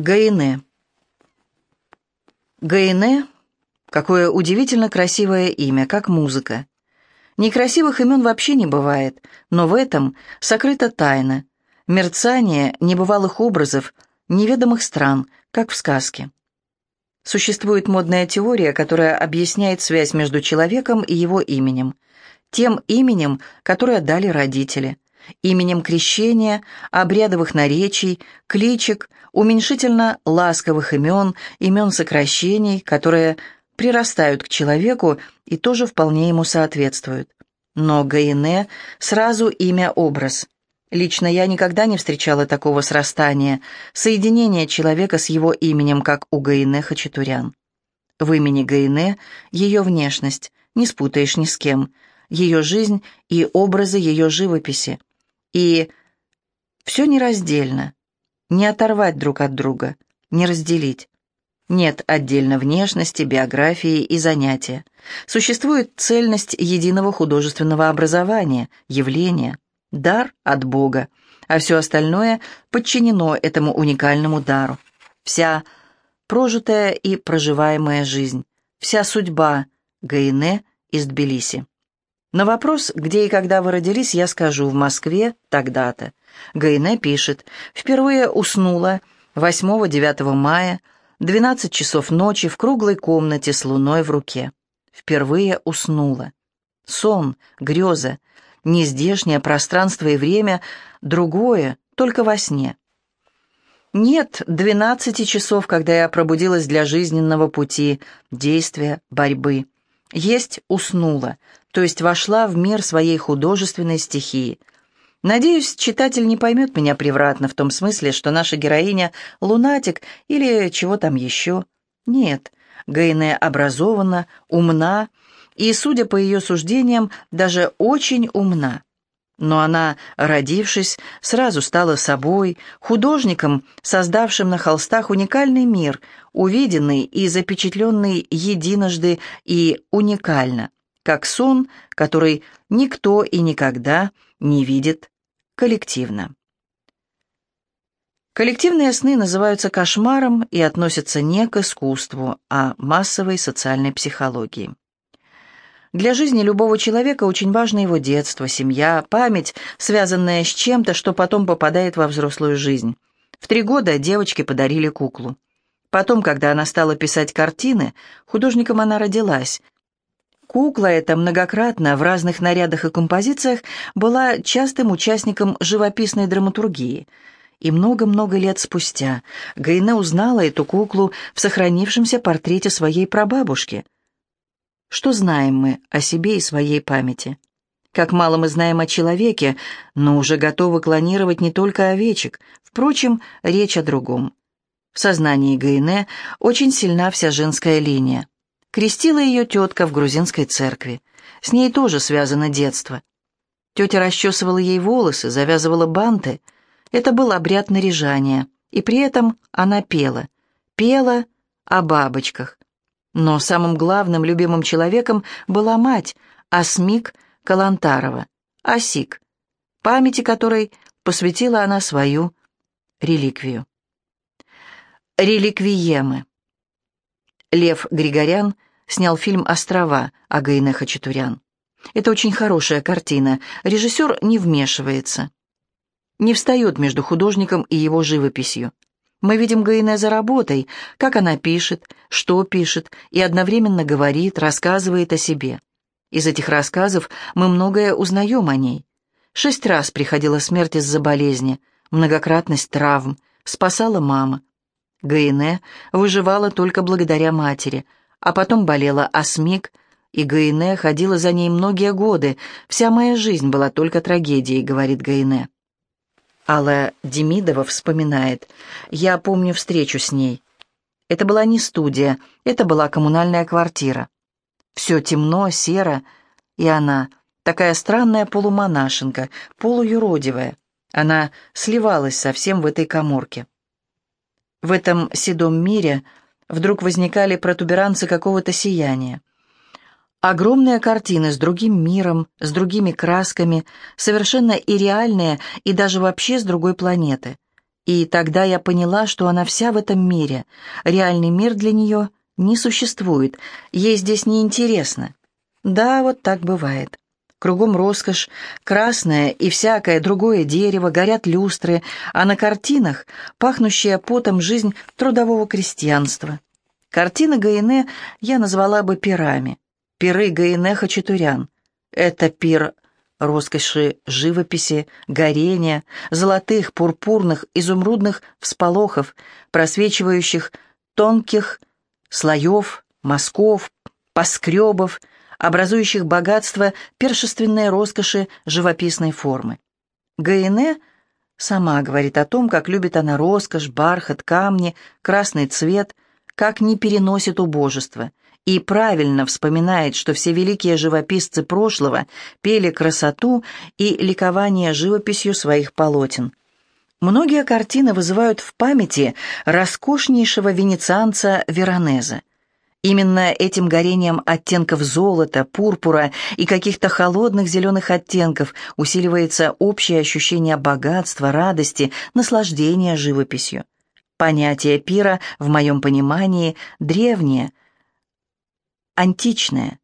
Гаине. Гаине – какое удивительно красивое имя, как музыка. Некрасивых имен вообще не бывает, но в этом сокрыта тайна, мерцание небывалых образов, неведомых стран, как в сказке. Существует модная теория, которая объясняет связь между человеком и его именем, тем именем, которое дали родители – именем крещения, обрядовых наречий, кличек, уменьшительно ласковых имен, имен сокращений, которые прирастают к человеку и тоже вполне ему соответствуют. Но Гаине сразу имя-образ. Лично я никогда не встречала такого срастания, соединения человека с его именем, как у Гаине Хачатурян. В имени Гаине ее внешность, не спутаешь ни с кем, ее жизнь и образы ее живописи. И все нераздельно, не оторвать друг от друга, не разделить. Нет отдельно внешности, биографии и занятия. Существует цельность единого художественного образования, явления, дар от Бога, а все остальное подчинено этому уникальному дару. Вся прожитая и проживаемая жизнь, вся судьба Гаине из Тбилиси. На вопрос, где и когда вы родились, я скажу «в Москве, тогда-то». Гайне пишет «Впервые уснула 8-9 мая, 12 часов ночи в круглой комнате с луной в руке. Впервые уснула. Сон, греза, нездешнее пространство и время, другое, только во сне. Нет двенадцати часов, когда я пробудилась для жизненного пути, действия, борьбы. Есть уснула, то есть вошла в мир своей художественной стихии. Надеюсь, читатель не поймет меня превратно в том смысле, что наша героиня — лунатик или чего там еще. Нет, Гейне образована, умна и, судя по ее суждениям, даже очень умна. Но она, родившись, сразу стала собой, художником, создавшим на холстах уникальный мир, увиденный и запечатленный единожды и уникально как сон, который никто и никогда не видит коллективно. Коллективные сны называются кошмаром и относятся не к искусству, а массовой социальной психологии. Для жизни любого человека очень важно его детство, семья, память, связанная с чем-то, что потом попадает во взрослую жизнь. В три года девочке подарили куклу. Потом, когда она стала писать картины, художником она родилась, Кукла эта многократно в разных нарядах и композициях была частым участником живописной драматургии. И много-много лет спустя Гайне узнала эту куклу в сохранившемся портрете своей прабабушки. Что знаем мы о себе и своей памяти? Как мало мы знаем о человеке, но уже готовы клонировать не только овечек. Впрочем, речь о другом. В сознании Гайне очень сильна вся женская линия. Крестила ее тетка в грузинской церкви. С ней тоже связано детство. Тетя расчесывала ей волосы, завязывала банты. Это был обряд наряжания. И при этом она пела. Пела о бабочках. Но самым главным любимым человеком была мать, Асмик Калантарова, Асик, памяти которой посвятила она свою реликвию. Реликвиемы. Лев Григорян снял фильм «Острова» Агайне Хачатурян. Это очень хорошая картина. Режиссер не вмешивается. Не встает между художником и его живописью. Мы видим Гаине за работой, как она пишет, что пишет, и одновременно говорит, рассказывает о себе. Из этих рассказов мы многое узнаем о ней. Шесть раз приходила смерть из-за болезни, многократность травм, спасала мама. Гаине выживала только благодаря матери, а потом болела осмик, и Гаине ходила за ней многие годы. Вся моя жизнь была только трагедией, говорит Гаине. Алла Демидова вспоминает. «Я помню встречу с ней. Это была не студия, это была коммунальная квартира. Все темно, серо, и она, такая странная полумонашенка, полуюродивая. Она сливалась совсем в этой коморке. В этом седом мире вдруг возникали протуберанцы какого-то сияния. Огромные картины с другим миром, с другими красками, совершенно ирреальные и даже вообще с другой планеты. И тогда я поняла, что она вся в этом мире. Реальный мир для нее не существует, ей здесь неинтересно. Да, вот так бывает. Кругом роскошь, красное и всякое другое дерево, горят люстры, а на картинах пахнущая потом жизнь трудового крестьянства. Картины Гаине я назвала бы пирами. Пиры Гаине Хачатурян. Это пир роскоши живописи, горения, золотых, пурпурных, изумрудных всполохов, просвечивающих тонких слоев, мазков, поскребов, образующих богатство першественной роскоши живописной формы. Гаине сама говорит о том, как любит она роскошь, бархат, камни, красный цвет, как не переносит убожество, и правильно вспоминает, что все великие живописцы прошлого пели красоту и ликование живописью своих полотен. Многие картины вызывают в памяти роскошнейшего венецианца Веронезе. Именно этим горением оттенков золота, пурпура и каких-то холодных зеленых оттенков усиливается общее ощущение богатства, радости, наслаждения живописью. Понятие пира, в моем понимании, древнее, античное.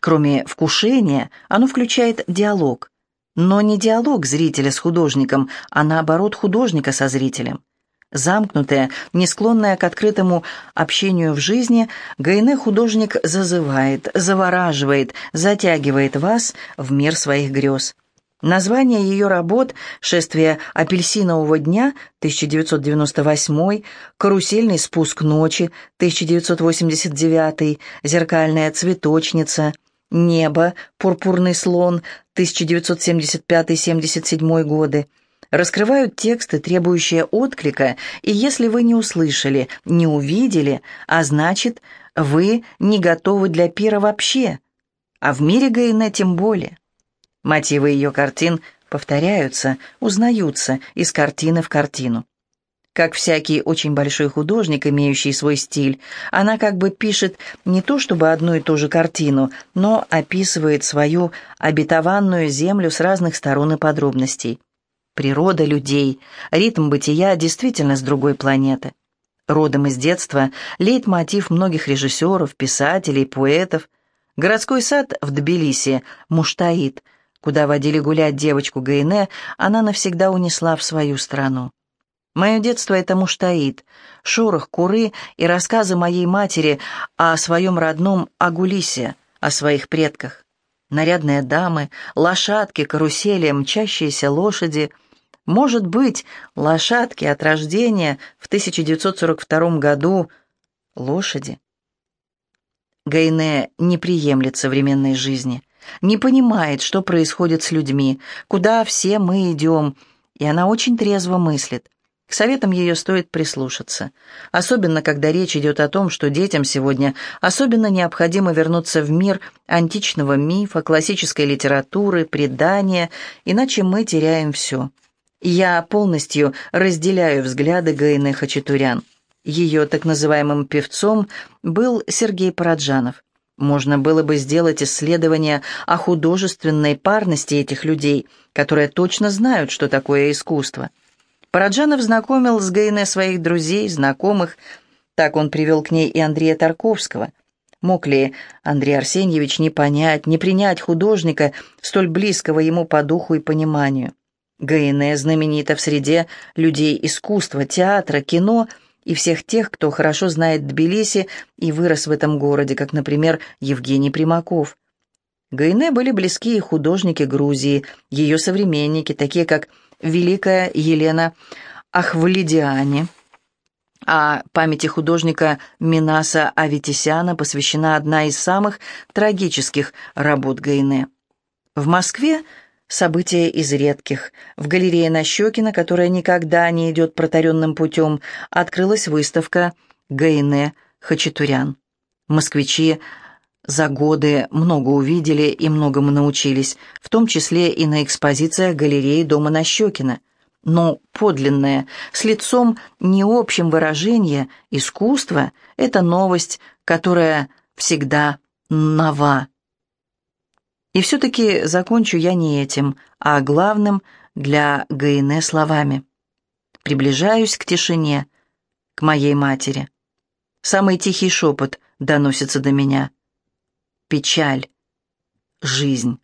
Кроме вкушения, оно включает диалог. Но не диалог зрителя с художником, а наоборот художника со зрителем. Замкнутая, не склонная к открытому общению в жизни, Гайне художник зазывает, завораживает, затягивает вас в мир своих грез. Название ее работ «Шествие апельсинового дня» 1998, «Карусельный спуск ночи» 1989, «Зеркальная цветочница», «Небо», «Пурпурный слон» 1975-77 годы, раскрывают тексты, требующие отклика, и если вы не услышали, не увидели, а значит, вы не готовы для пира вообще, а в мире Гайне тем более. Мотивы ее картин повторяются, узнаются из картины в картину. Как всякий очень большой художник, имеющий свой стиль, она как бы пишет не то чтобы одну и ту же картину, но описывает свою обетованную землю с разных сторон и подробностей природа людей, ритм бытия действительно с другой планеты. Родом из детства лейтмотив многих режиссеров, писателей, поэтов. Городской сад в Тбилиси, Муштаид, куда водили гулять девочку Гайне, она навсегда унесла в свою страну. Мое детство — это Муштаид, шорох куры и рассказы моей матери о своем родном Агулисе, о своих предках. Нарядные дамы, лошадки, карусели, мчащиеся лошади — может быть, лошадки от рождения в 1942 году лошади. Гайне не приемлет современной жизни, не понимает, что происходит с людьми, куда все мы идем, и она очень трезво мыслит. К советам ее стоит прислушаться, особенно когда речь идет о том, что детям сегодня особенно необходимо вернуться в мир античного мифа, классической литературы, предания, иначе мы теряем все. Я полностью разделяю взгляды Гайны Хачатурян. Ее так называемым певцом был Сергей Параджанов. Можно было бы сделать исследование о художественной парности этих людей, которые точно знают, что такое искусство. Параджанов знакомил с Гайне своих друзей, знакомых, так он привел к ней и Андрея Тарковского. Мог ли Андрей Арсеньевич не понять, не принять художника, столь близкого ему по духу и пониманию? Гайне знаменита в среде людей искусства, театра, кино и всех тех, кто хорошо знает Тбилиси и вырос в этом городе, как, например, Евгений Примаков. Гайне были близкие художники Грузии, ее современники, такие как великая Елена Ахвалидиани. А памяти художника Минаса Аветисяна посвящена одна из самых трагических работ Гайне. В Москве Событие из редких. В галерее Нащекина, которая никогда не идет протаренным путем, открылась выставка Гайне Хачатурян. Москвичи за годы много увидели и многому научились, в том числе и на экспозициях галереи дома Нащекина. Но подлинное, с лицом не общим выражение, искусство — это новость, которая всегда нова. И все-таки закончу я не этим, а главным для Гайне словами. Приближаюсь к тишине, к моей матери. Самый тихий шепот доносится до меня. Печаль. Жизнь.